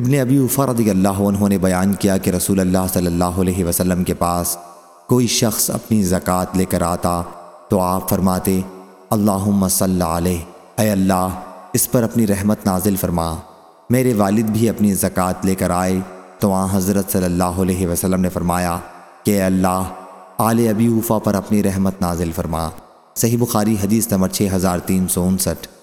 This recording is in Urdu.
ابن ابی عفا رضی اللہ عنہ نے بیان کیا کہ رسول اللہ صلی اللہ علیہ وسلم کے پاس کوئی شخص اپنی زکوٰۃ لے کر آتا تو آپ فرماتے، اللہم صلی علیہ، اے اللہ، اس پر اپنی رحمت نازل فرما۔ میرے والد بھی اپنی زکوٰۃ لے کر آئے۔ تو آن حضرت صلی اللہ علیہ وسلم نے فرمایا کہ، اے اللہ، آل ابی اوفا پر اپنی رحمت نازل فرما۔ صحیح بخاری حدیث نمبر 6369